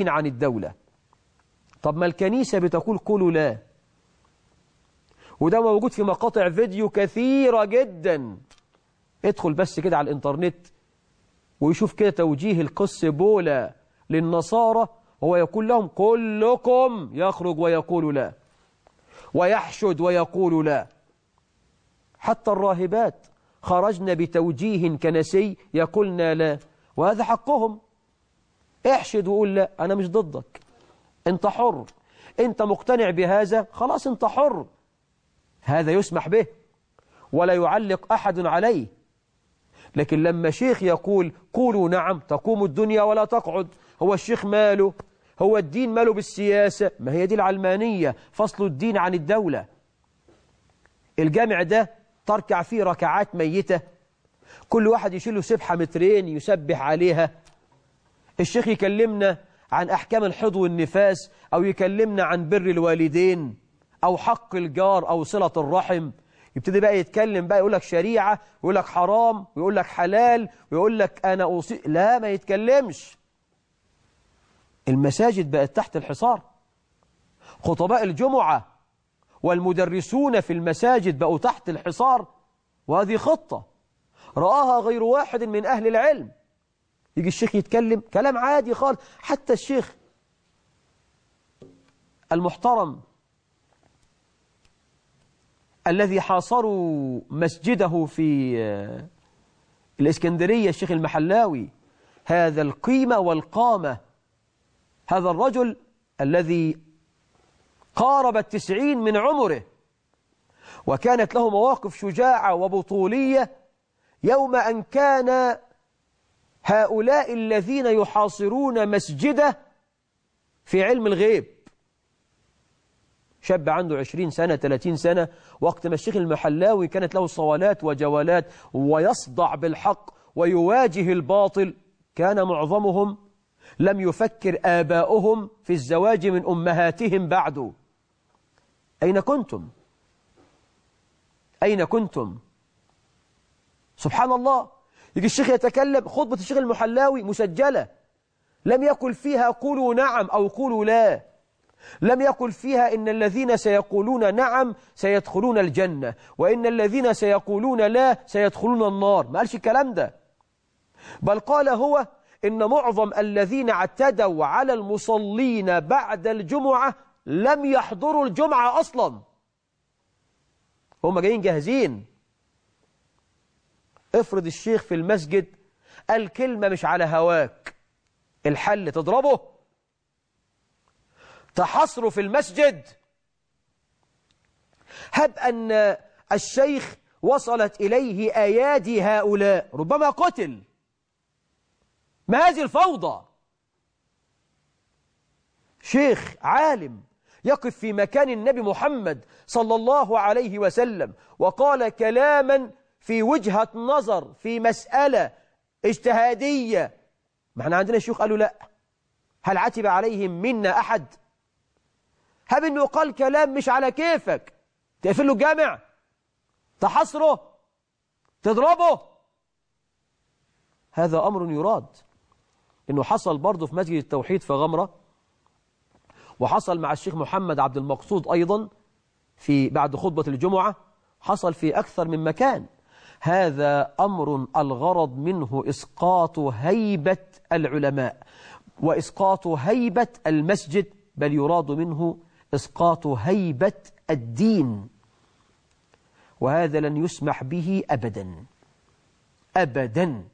عن الدولة. طب ما الكنيسة بتقول قولوا لا. وده موجود في مقاطع فيديو كثيرة جدا. ادخل بس كده على الإنترنت ويشوف كده توجيه القس بولا للنصارى هو يقول لهم كلكم يخرج ويقول لا ويحشد ويقول لا. حتى الراهبات خرجنا بتوجيه كنسي يقولنا لا وهذا حقهم. احشد وقول لا أنا مش ضدك. أنت حر. أنت مقتنع بهذا خلاص أنت حر. هذا يسمح به. ولا يعلق أحد عليه. لكن لما شيخ يقول قولوا نعم تقوم الدنيا ولا تقعد. هو الشيخ ماله؟ هو الدين ماله بالسياسة؟ ما هي دي العلمانية فصل الدين عن الدولة. الجامع ده تركع فيه ركعات ميتة. كل واحد يشيله سبحة مترين يسبح عليها. الشيخ يكلمنا عن أحكام الحض والنفاس أو يكلمنا عن بر الوالدين أو حق الجار أو صلة الرحم. يبتدي بقى يتكلم بقى يقول لك شريعة ويقول لك حرام ويقول لك حلال ويقول لك أنا أوصي لا ما يتكلمش. المساجد بقت تحت الحصار. خطباء الجمعة والمدرسون في المساجد بقوا تحت الحصار. وهذه خطة. رآها غير واحد من أهل العلم. يجي الشيخ يتكلم كلام عادي خالص. حتى الشيخ المحترم الذي حاصروا مسجده في الإسكندرية الشيخ المحلاوي هذا القيمة والقامة. هذا الرجل الذي قارب التسعين من عمره وكانت له مواقف شجاعة وبطولية يوم أن كان هؤلاء الذين يحاصرون مسجده في علم الغيب شاب عنده عشرين سنة ثلاثين سنة وقت ما الشيخ المحلاوي كانت له صوالات وجولات ويصدع بالحق ويواجه الباطل كان معظمهم لم يفكر آباؤهم في الزواج من أمهاتهم بعد أين كنتم؟ أين كنتم؟ سبحان الله يجي الشيخ يتكلم خطبة الشيخ المحلاوي مسجلة. لم يقل فيها قولوا نعم أو قولوا لا. لم يقل فيها إن الذين سيقولون نعم سيدخلون الجنة وإن الذين سيقولون لا سيدخلون النار. ما قالش الكلام ده. بل قال هو إن معظم الذين اعتدوا على المصلين بعد الجمعة لم يحضروا الجمعة أصلا. هم جايين جاهزين. افرض الشيخ في المسجد قال كلمة مش على هواك الحل تضربه. تحصره في المسجد. هب أن الشيخ وصلت إليه أيادي هؤلاء ربما قتل. ما هذه الفوضى؟ شيخ عالم يقف في مكان النبي محمد صلى الله عليه وسلم وقال كلاما في وجهة نظر في مسألة اجتهادية. ما إحنا عندنا شيوخ قالوا لا. هل عتب عليهم منا أحد؟ هب إنه قال كلام مش على كيفك. تقفل له الجامع. تحصره. تضربه. هذا أمر يراد. إنه حصل برضه في مسجد التوحيد في غمرة وحصل مع الشيخ محمد عبد المقصود أيضا في بعد خطبة الجمعة حصل في أكثر من مكان. هذا أمر الغرض منه إسقاط هيبة العلماء وإسقاط هيبة المسجد بل يراد منه إسقاط هيبة الدين وهذا لن يسمح به أبدا أبدا.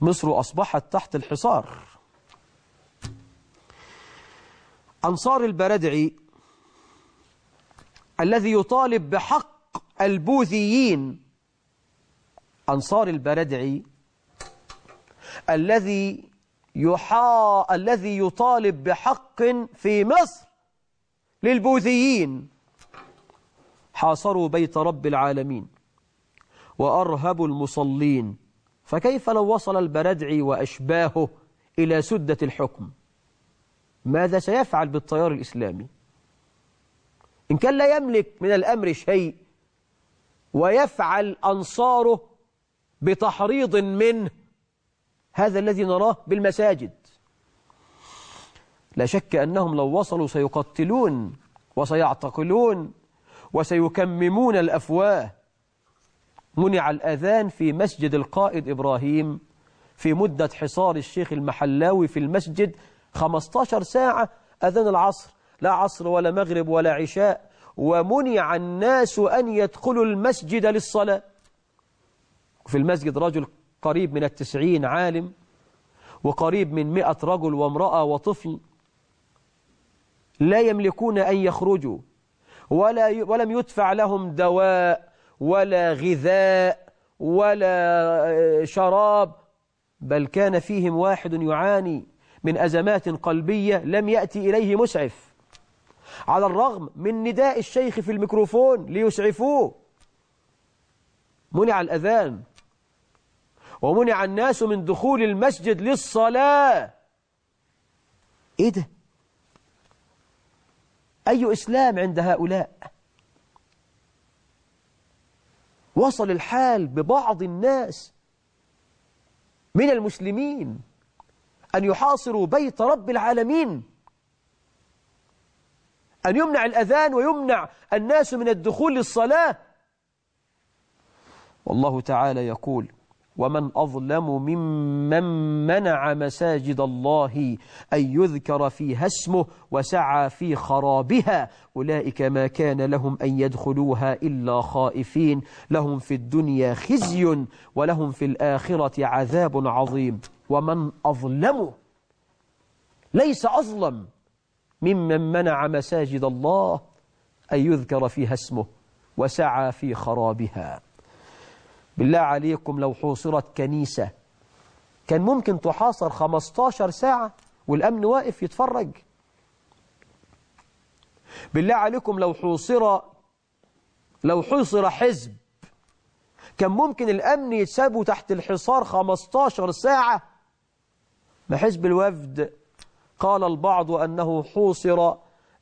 مصر أصبحت تحت الحصار. أنصار البردعي الذي يطالب بحق البوذيين أنصار البردعي الذي يحا الذي يطالب بحق في مصر للبوذيين. حاصروا بيت رب العالمين وأرهبوا المصلين. فكيف لو وصل البردعي وأشباهه إلى سدة الحكم؟ ماذا سيفعل بالتيار الإسلامي؟ إن كان لا يملك من الأمر شيء ويفعل أنصاره بتحريض منه هذا الذي نراه بالمساجد. لا شك أنهم لو وصلوا سيقتلون وسيعتقلون وسيكممون الأفواه. منع الأذان في مسجد القائد إبراهيم في مدة حصار الشيخ المحلاوي في المسجد 15 ساعة أذان العصر. لا عصر ولا مغرب ولا عشاء. ومنع الناس أن يدخلوا المسجد للصلاة. في المسجد رجل قريب من التسعين عالم وقريب من مئة رجل وامرأة وطفل لا يملكون أن يخرجوا ولا ولم يدفع لهم دواء ولا غذاء ولا شراب بل كان فيهم واحد يعاني من أزمات قلبية لم يأتي إليه مسعف. على الرغم من نداء الشيخ في الميكروفون ليسعفوه. منع الأذان. ومنع الناس من دخول المسجد للصلاة. إيه ده؟ أي إسلام عند هؤلاء؟ وصل الحال ببعض الناس من المسلمين أن يحاصروا بيت رب العالمين. أن يمنع الأذان ويمنع الناس من الدخول للصلاة؟ والله تعالى يقول ومن أظلم ممن منع مساجد الله أن يذكر فيها اسمه وسعى في خرابها أولئك ما كان لهم أن يدخلوها إلا خائفين لهم في الدنيا خزي ولهم في الآخرة عذاب عظيم. ومن أظلم ليس أظلم. ممن منع مساجد الله أن يذكر فيها اسمه وسعى في خرابها. بالله عليكم لو حوصرت كنيسة كان ممكن تحاصر 15 ساعة والأمن واقف يتفرج. بالله عليكم لو حوصر لو حوصر حزب كان ممكن الأمن يتسابوا تحت الحصار 15 ساعة. ما حزب الوفد قال البعض أنه حوصر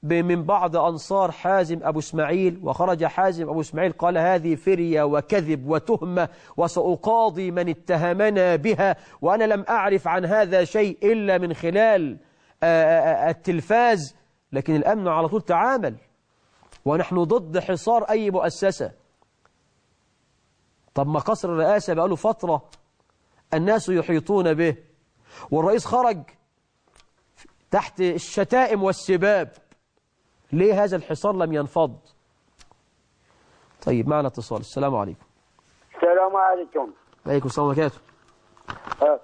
من بعض أنصار حازم أبو إسماعيل وخرج حازم أبو إسماعيل قال هذه فرية وكذب وتهمة وسأقاضي من اتهمنا بها وأنا لم أعرف عن هذا شيء إلا من خلال التلفاز لكن الأمن على طول تعامل. ونحن ضد حصار أي مؤسسة. طب ما قصر الرئاسة بقاله فترة الناس يحيطون به والرئيس خرج تحت الشتائم والسباب. ليه هذا الحصار لم ينفض؟ طيب معنا اتصال. السلام عليكم. السلام عليكم. عليكم السلام وبركاته. أه،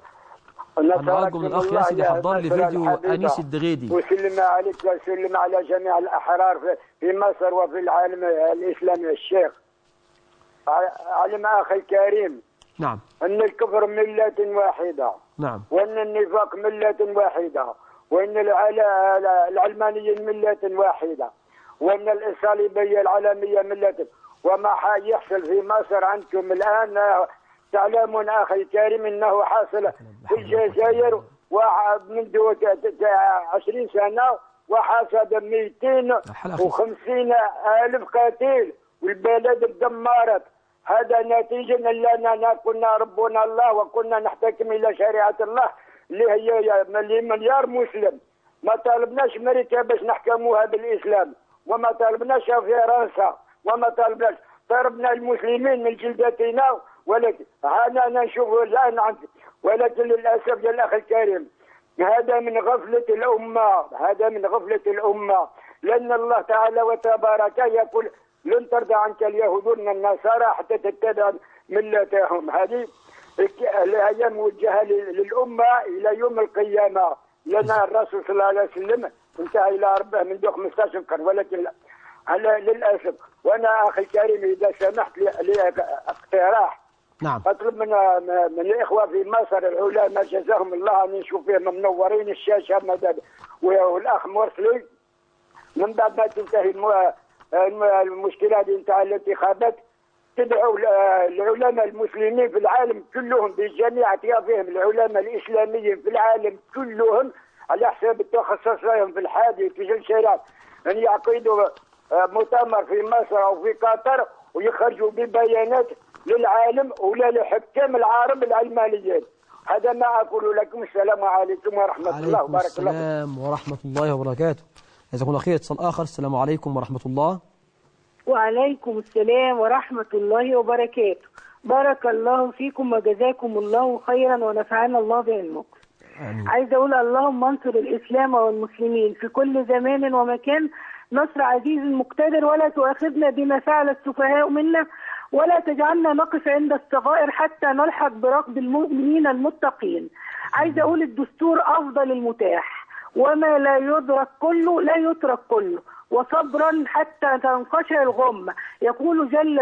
أنا أرجو من الأخ الله ياسر يا يحضر لي فيديو أنيس الدغيدي. وسلم عليك وسلم على جميع الأحرار في- مصر وفي العالم الإسلامي. الشيخ علم أخي الكريم. نعم. أن الكفر ملة واحدة. نعم. وأن النفاق ملة واحدة. وأن العل- العلمانيين ملة واحدة وأن الإسرائيلية العالمية ملة. وما يحصل في مصر عندكم الآن تعلمون أخي الكريم أنه حاصل في الجزائر منذ ت- ت- 20 سنة وحصد 250 ألف قتيل والبلد اتدمرت هذا نتيجة لأننا كنا ربنا الله وكنا نحتكم إلى شريعة الله. اللي هي اللي مليار مسلم. ما طالبناش أمريكا باش نحكموها بالإسلام وما طالبناش فرنسا وما طالبناش طلبنا المسلمين من جلدتنا ولكن هذا نشوف الآن عند ولكن للأسف يا الأخ الكريم هذا من غفلة الأمة هذا من غفلة الأمة. لأن الله تعالى وتبارك يقول لن ترضى عنك اليهود ولا النصارى حتى تتبع ملتهم. هذه الآية موجهة للأمة إلى يوم القيامة. لأن الرسول صلى الله عليه وسلم انتهى إلى ربه منذ 15 قرن ولكن. على للأسف. وأنا أخي الكريم إذا سمحت لي اقتراح. نعم. أطلب من من الإخوة في مصر العلماء جزاهم الله أن نشوف فيهم منورين الشاشة مدد والأخ مرسلي. من بعد ما تنتهي الم- الم- المشكلة دي نتاع الانتخابات تدعو ل- العلماء المسلمين في العالم كلهم بجميع اطيافهم العلماء الإسلاميين في العالم كلهم على حساب تخصصهم في الحادث في الشريعه ان يعقدوا آه، مؤتمر في مصر أو في قطر ويخرجوا ببيانات للعالم ولا لحكام العرب العلمانيين. هذا ما أقول لكم. السلام عليكم ورحمة الله عليكم وبارك الله فيكم. السلام ورحمة الله وبركاته. جزاكم الله خير. اتصال آخر. السلام عليكم ورحمة الله. وعليكم السلام ورحمة الله وبركاته. بارك الله فيكم وجزاكم الله خيرا ونفعنا الله بعلمكم آمين. عايزة أقول اللهم انصر الإسلام والمسلمين. في كل زمان ومكان نصر عزيز مقتدر ولا تؤاخذنا بما فعل السفهاء منا ولا تجعلنا نقف عند الصغائر حتى نلحق بركب المؤمنين المتقين. عايزة أقول الدستور أفضل المتاح. وما لا يدرك كله لا يترك كله. وصبرا حتى تنقشع الغمة يقول جل